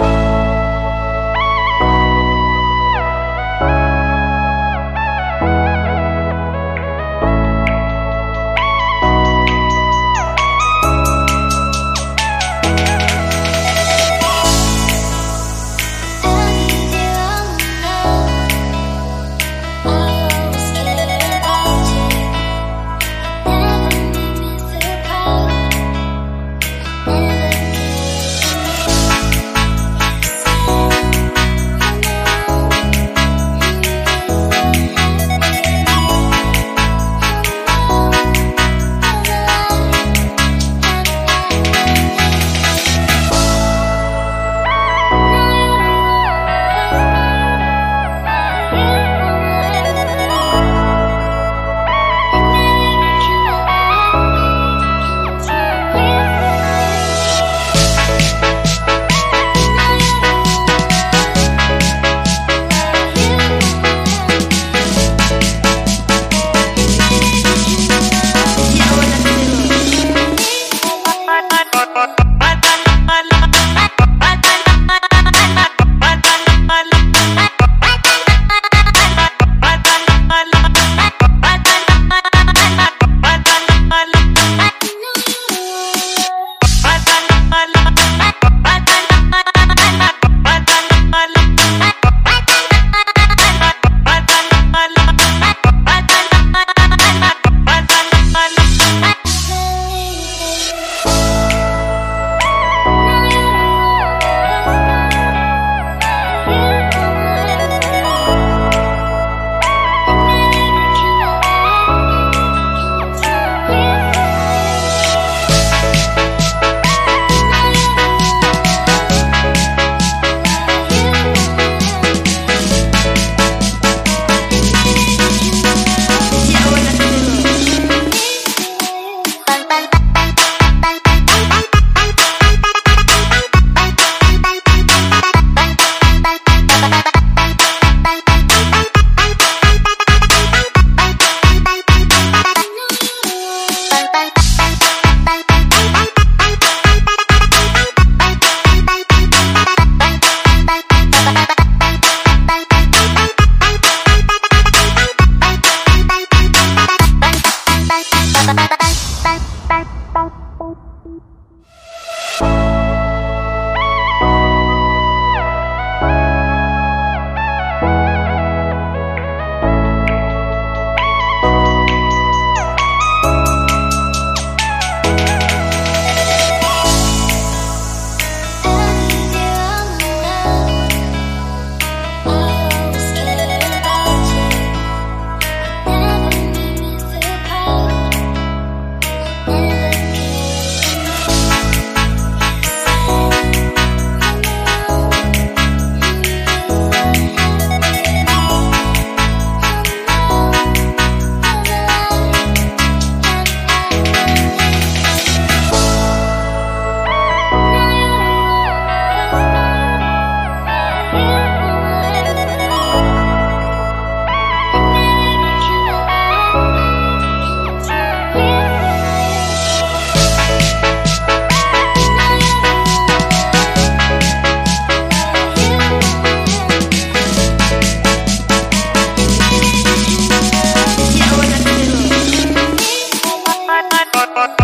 Bye. Bye.